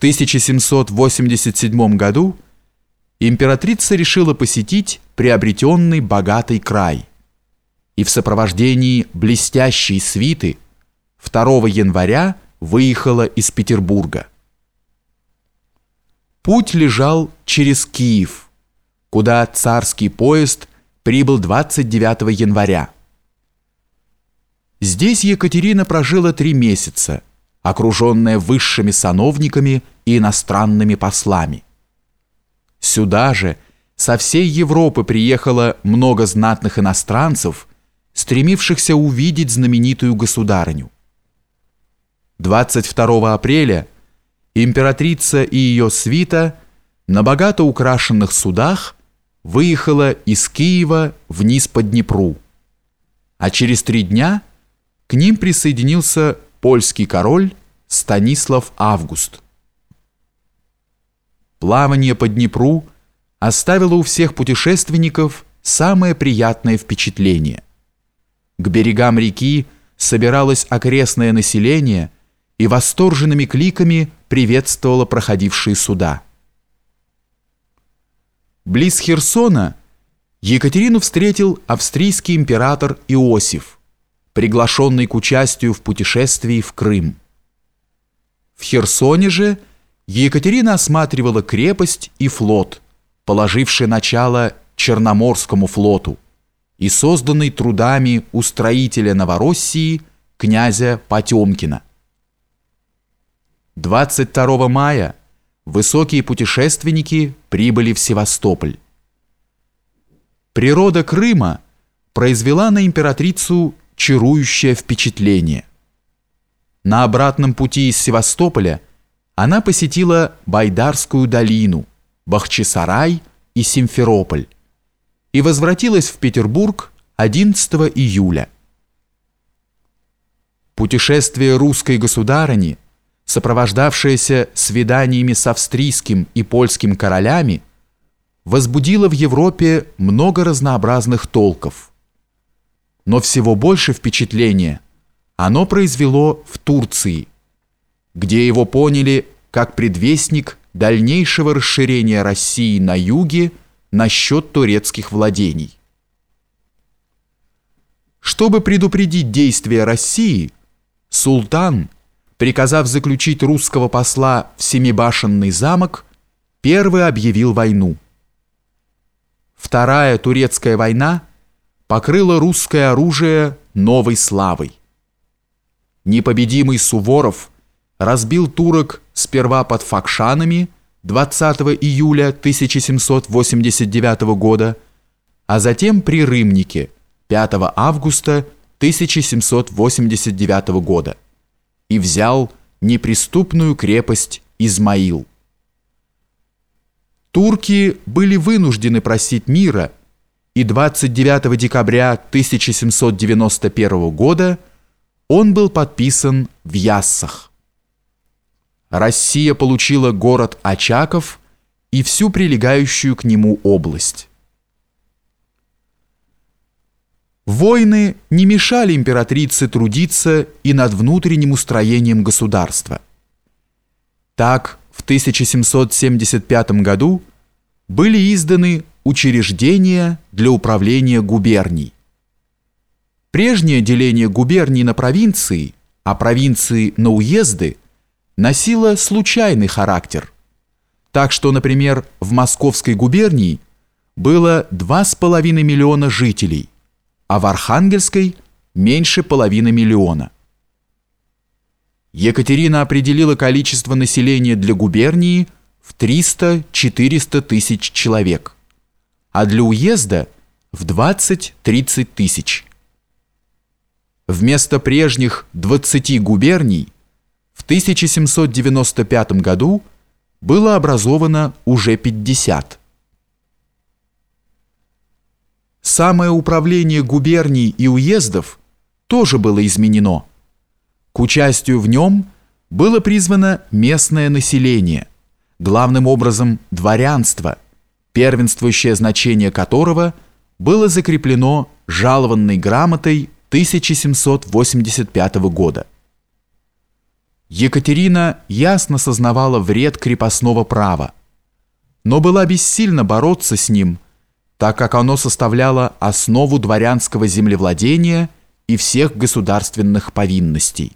1787 году императрица решила посетить приобретенный богатый край и в сопровождении блестящей свиты 2 января выехала из Петербурга. Путь лежал через Киев, куда царский поезд прибыл 29 января. Здесь Екатерина прожила три месяца, окруженная высшими сановниками и иностранными послами. Сюда же со всей Европы приехало много знатных иностранцев, стремившихся увидеть знаменитую государыню. 22 апреля императрица и ее свита на богато украшенных судах выехала из Киева вниз по Днепру, а через три дня к ним присоединился польский король Станислав Август. Плавание по Днепру оставило у всех путешественников самое приятное впечатление. К берегам реки собиралось окрестное население и восторженными кликами приветствовало проходившие суда. Близ Херсона Екатерину встретил австрийский император Иосиф, приглашенный к участию в путешествии в Крым. В Херсоне же – Екатерина осматривала крепость и флот, положивший начало Черноморскому флоту и созданный трудами устроителя Новороссии князя Потемкина. 22 мая высокие путешественники прибыли в Севастополь. Природа Крыма произвела на императрицу чарующее впечатление. На обратном пути из Севастополя – она посетила Байдарскую долину, Бахчисарай и Симферополь и возвратилась в Петербург 11 июля. Путешествие русской государыни, сопровождавшееся свиданиями с австрийским и польским королями, возбудило в Европе много разнообразных толков. Но всего больше впечатления оно произвело в Турции, где его поняли как предвестник дальнейшего расширения России на юге на счет турецких владений. Чтобы предупредить действия России, султан, приказав заключить русского посла в Семибашенный замок, первый объявил войну. Вторая турецкая война покрыла русское оружие новой славой. Непобедимый Суворов – разбил турок сперва под Факшанами 20 июля 1789 года, а затем при Рымнике 5 августа 1789 года и взял неприступную крепость Измаил. Турки были вынуждены просить мира, и 29 декабря 1791 года он был подписан в Яссах. Россия получила город Очаков и всю прилегающую к нему область. Войны не мешали императрице трудиться и над внутренним устроением государства. Так, в 1775 году были изданы учреждения для управления губерний. Прежнее деление губерний на провинции, а провинции на уезды – носила случайный характер. Так что, например, в Московской губернии было 2,5 миллиона жителей, а в Архангельской меньше половины миллиона. Екатерина определила количество населения для губернии в 300-400 тысяч человек, а для уезда в 20-30 тысяч. Вместо прежних 20 губерний – в 1795 году было образовано уже 50. Самое управление губерний и уездов тоже было изменено. К участию в нем было призвано местное население, главным образом дворянство, первенствующее значение которого было закреплено жалованной грамотой 1785 года. Екатерина ясно сознавала вред крепостного права, но была бессильна бороться с ним, так как оно составляло основу дворянского землевладения и всех государственных повинностей.